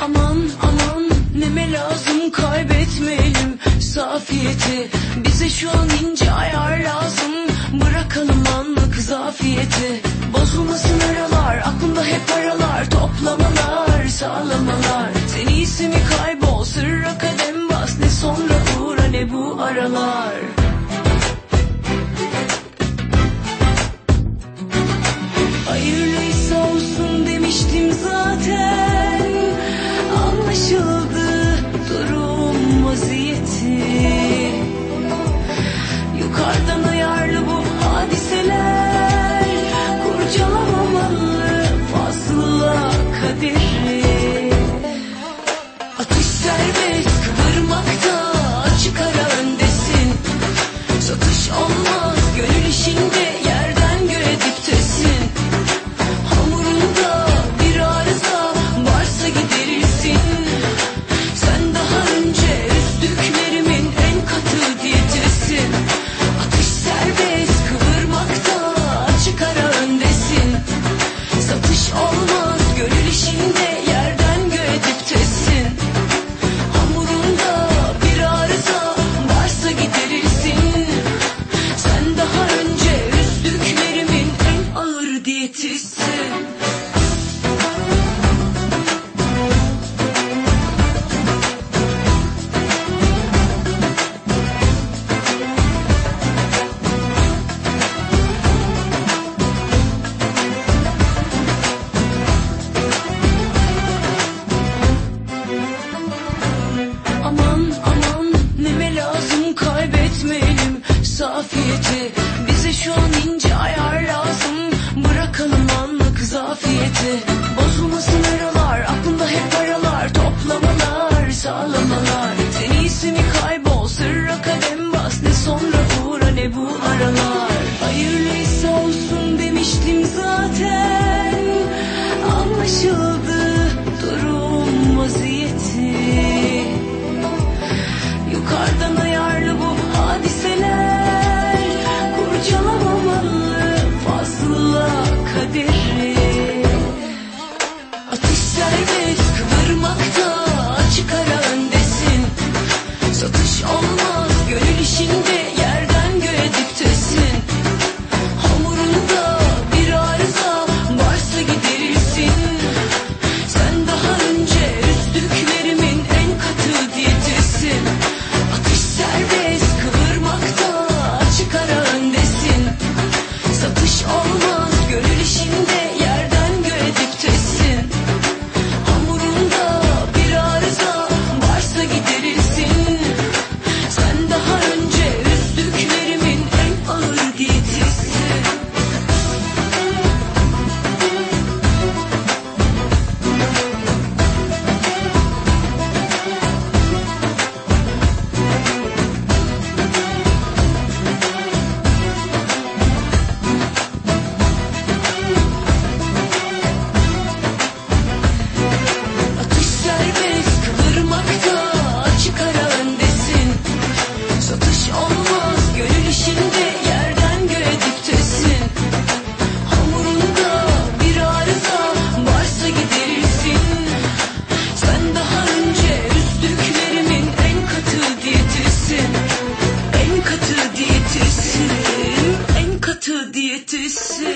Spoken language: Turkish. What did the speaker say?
Aman aman neme lazım kaybetmeyelim safiyeti. Bize şu an ince ayar lazım bırakalım anlık zafiyeti. Bozulmasın aralar aklımda hep aralar toplamalar sağlamalar. Sen iyisi mi kaybol sırra kadem bas ne sonra uğra ne bu aralar. 请别要 aşağılamalar En iyisi mi kaybol? Sırra kadem bas Ne sonra uğra ne bu aralar. Hayırlıysa olsun demiştim zaten. Anlaşıldı durum vaziyeti. Yukarıdan ayarlı bu hadiseler. Kurcalamamalı fazla kader. diyetisi.